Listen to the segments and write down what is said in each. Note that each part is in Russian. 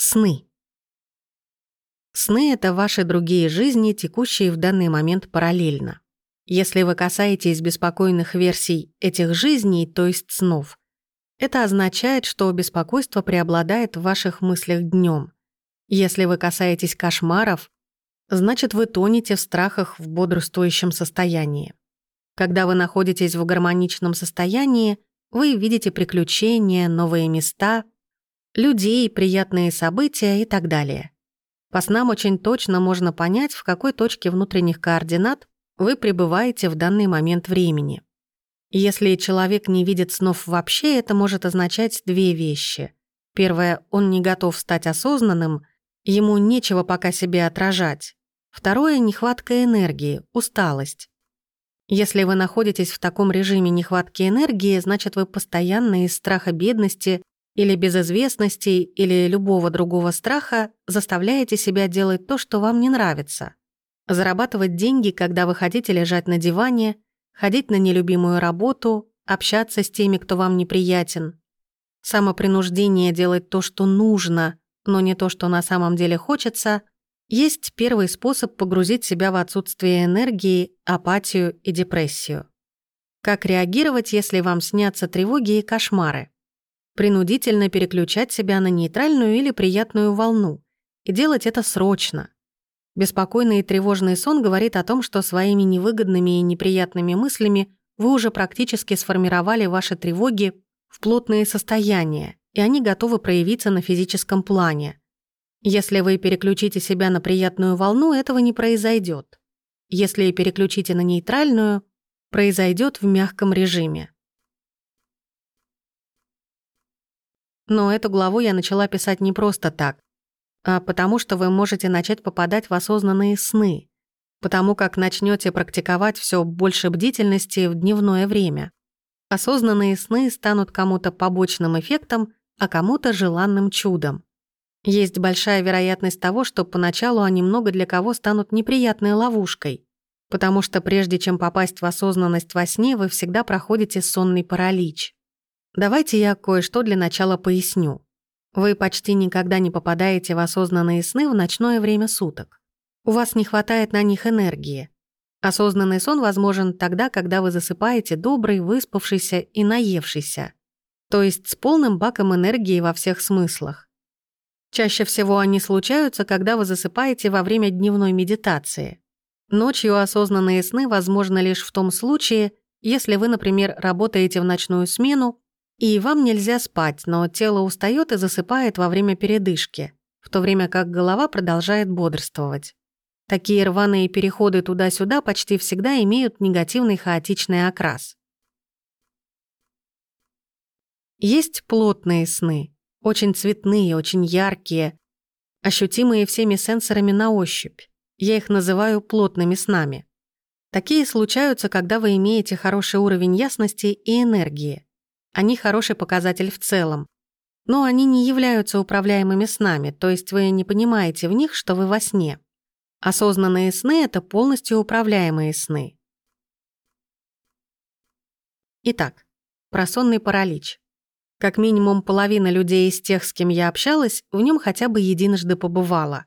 Сны. Сны — это ваши другие жизни, текущие в данный момент параллельно. Если вы касаетесь беспокойных версий этих жизней, то есть снов, это означает, что беспокойство преобладает в ваших мыслях днем. Если вы касаетесь кошмаров, значит, вы тонете в страхах в бодрствующем состоянии. Когда вы находитесь в гармоничном состоянии, вы видите приключения, новые места — людей, приятные события и так далее. По снам очень точно можно понять, в какой точке внутренних координат вы пребываете в данный момент времени. Если человек не видит снов вообще, это может означать две вещи. Первое, он не готов стать осознанным, ему нечего пока себе отражать. Второе, нехватка энергии, усталость. Если вы находитесь в таком режиме нехватки энергии, значит вы постоянно из страха бедности или безызвестности, или любого другого страха заставляете себя делать то, что вам не нравится. Зарабатывать деньги, когда вы хотите лежать на диване, ходить на нелюбимую работу, общаться с теми, кто вам неприятен. Самопринуждение делать то, что нужно, но не то, что на самом деле хочется, есть первый способ погрузить себя в отсутствие энергии, апатию и депрессию. Как реагировать, если вам снятся тревоги и кошмары? Принудительно переключать себя на нейтральную или приятную волну. И делать это срочно. Беспокойный и тревожный сон говорит о том, что своими невыгодными и неприятными мыслями вы уже практически сформировали ваши тревоги в плотные состояния, и они готовы проявиться на физическом плане. Если вы переключите себя на приятную волну, этого не произойдет. Если переключите на нейтральную, произойдет в мягком режиме. Но эту главу я начала писать не просто так, а потому что вы можете начать попадать в осознанные сны, потому как начнете практиковать все больше бдительности в дневное время. Осознанные сны станут кому-то побочным эффектом, а кому-то желанным чудом. Есть большая вероятность того, что поначалу они много для кого станут неприятной ловушкой, потому что прежде чем попасть в осознанность во сне, вы всегда проходите сонный паралич. Давайте я кое-что для начала поясню. Вы почти никогда не попадаете в осознанные сны в ночное время суток. У вас не хватает на них энергии. Осознанный сон возможен тогда, когда вы засыпаете добрый, выспавшийся и наевшийся. То есть с полным баком энергии во всех смыслах. Чаще всего они случаются, когда вы засыпаете во время дневной медитации. Ночью осознанные сны возможны лишь в том случае, если вы, например, работаете в ночную смену и вам нельзя спать, но тело устает и засыпает во время передышки, в то время как голова продолжает бодрствовать. Такие рваные переходы туда-сюда почти всегда имеют негативный хаотичный окрас. Есть плотные сны, очень цветные, очень яркие, ощутимые всеми сенсорами на ощупь. Я их называю плотными снами. Такие случаются, когда вы имеете хороший уровень ясности и энергии. Они хороший показатель в целом. Но они не являются управляемыми снами, то есть вы не понимаете в них, что вы во сне. Осознанные сны — это полностью управляемые сны. Итак, про сонный паралич. Как минимум половина людей из тех, с кем я общалась, в нем хотя бы единожды побывала.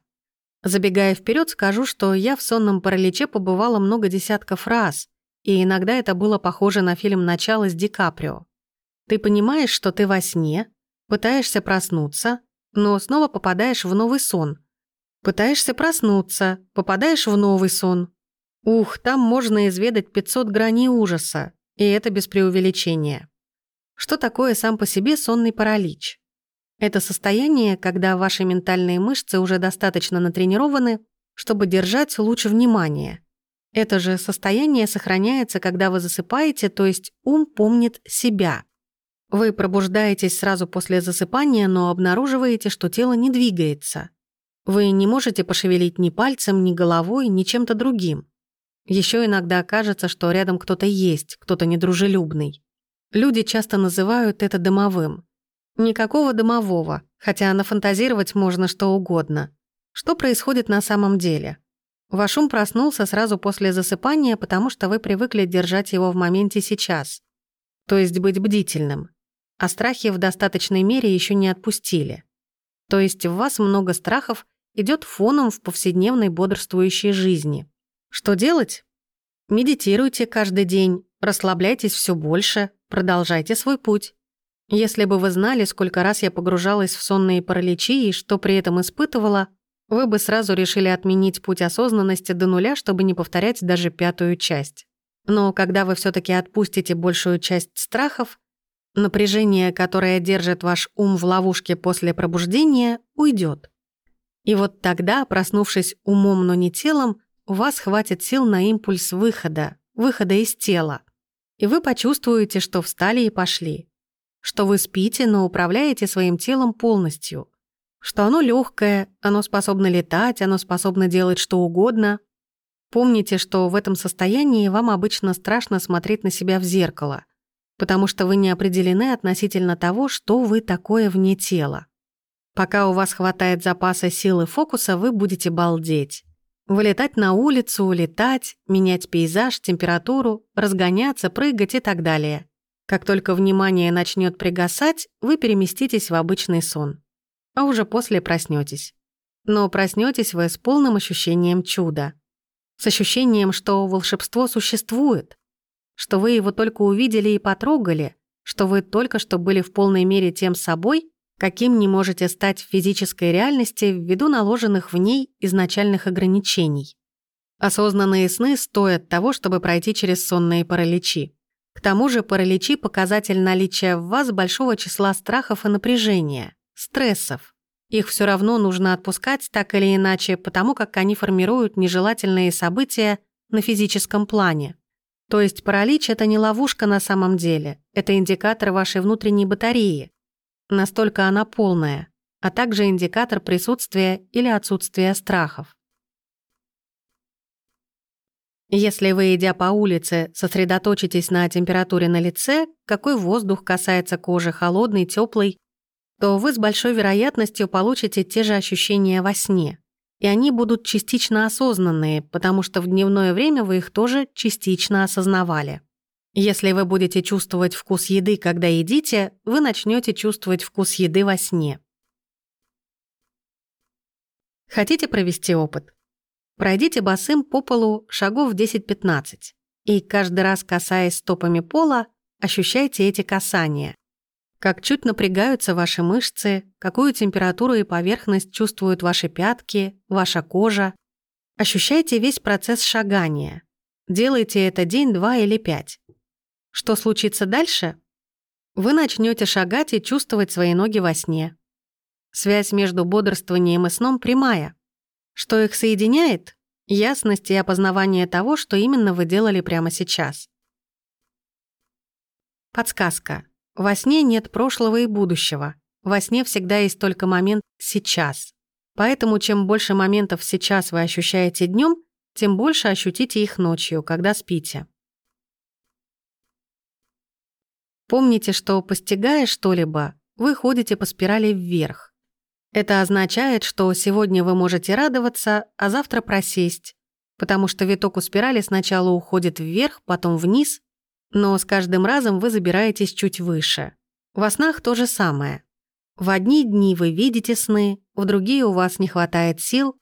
Забегая вперед, скажу, что я в сонном параличе побывала много десятков раз, и иногда это было похоже на фильм «Начало» с Ди Каприо. Ты понимаешь, что ты во сне, пытаешься проснуться, но снова попадаешь в новый сон. Пытаешься проснуться, попадаешь в новый сон. Ух, там можно изведать 500 граней ужаса, и это без преувеличения. Что такое сам по себе сонный паралич? Это состояние, когда ваши ментальные мышцы уже достаточно натренированы, чтобы держать луч внимания. Это же состояние сохраняется, когда вы засыпаете, то есть ум помнит себя. Вы пробуждаетесь сразу после засыпания, но обнаруживаете, что тело не двигается. Вы не можете пошевелить ни пальцем, ни головой, ни чем-то другим. Еще иногда кажется, что рядом кто-то есть, кто-то недружелюбный. Люди часто называют это домовым. Никакого домового, хотя нафантазировать можно что угодно. Что происходит на самом деле? Ваш ум проснулся сразу после засыпания, потому что вы привыкли держать его в моменте сейчас. То есть быть бдительным а страхи в достаточной мере еще не отпустили. То есть в вас много страхов идет фоном в повседневной бодрствующей жизни. Что делать? Медитируйте каждый день, расслабляйтесь все больше, продолжайте свой путь. Если бы вы знали, сколько раз я погружалась в сонные параличи и что при этом испытывала, вы бы сразу решили отменить путь осознанности до нуля, чтобы не повторять даже пятую часть. Но когда вы все таки отпустите большую часть страхов, напряжение, которое держит ваш ум в ловушке после пробуждения, уйдет. И вот тогда, проснувшись умом, но не телом, у вас хватит сил на импульс выхода, выхода из тела. И вы почувствуете, что встали и пошли. Что вы спите, но управляете своим телом полностью что оно легкое, оно способно летать, оно способно делать что угодно. Помните, что в этом состоянии вам обычно страшно смотреть на себя в зеркало, потому что вы не определены относительно того, что вы такое вне тела. Пока у вас хватает запаса силы фокуса, вы будете балдеть. Вылетать на улицу, улетать, менять пейзаж, температуру, разгоняться, прыгать и так далее. Как только внимание начнет пригасать, вы переместитесь в обычный сон а уже после проснетесь. Но проснетесь вы с полным ощущением чуда. С ощущением, что волшебство существует, что вы его только увидели и потрогали, что вы только что были в полной мере тем собой, каким не можете стать в физической реальности ввиду наложенных в ней изначальных ограничений. Осознанные сны стоят того, чтобы пройти через сонные параличи. К тому же параличи – показатель наличия в вас большого числа страхов и напряжения – стрессов. Их все равно нужно отпускать так или иначе, потому как они формируют нежелательные события на физическом плане. То есть паралич – это не ловушка на самом деле, это индикатор вашей внутренней батареи. Настолько она полная, а также индикатор присутствия или отсутствия страхов. Если вы, идя по улице, сосредоточитесь на температуре на лице, какой воздух касается кожи, холодный, теплый то вы с большой вероятностью получите те же ощущения во сне. И они будут частично осознанные, потому что в дневное время вы их тоже частично осознавали. Если вы будете чувствовать вкус еды, когда едите, вы начнете чувствовать вкус еды во сне. Хотите провести опыт? Пройдите босым по полу шагов 10-15 и каждый раз, касаясь стопами пола, ощущайте эти касания как чуть напрягаются ваши мышцы, какую температуру и поверхность чувствуют ваши пятки, ваша кожа. Ощущайте весь процесс шагания. Делайте это день, два или пять. Что случится дальше? Вы начнете шагать и чувствовать свои ноги во сне. Связь между бодрствованием и сном прямая. Что их соединяет? Ясность и опознавание того, что именно вы делали прямо сейчас. Подсказка. Во сне нет прошлого и будущего. Во сне всегда есть только момент «сейчас». Поэтому чем больше моментов «сейчас» вы ощущаете днем, тем больше ощутите их ночью, когда спите. Помните, что, постигая что-либо, вы ходите по спирали вверх. Это означает, что сегодня вы можете радоваться, а завтра просесть, потому что виток у спирали сначала уходит вверх, потом вниз, но с каждым разом вы забираетесь чуть выше. Во снах то же самое. В одни дни вы видите сны, в другие у вас не хватает сил.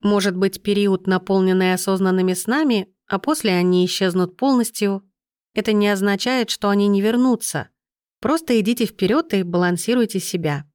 Может быть, период, наполненный осознанными снами, а после они исчезнут полностью. Это не означает, что они не вернутся. Просто идите вперед и балансируйте себя.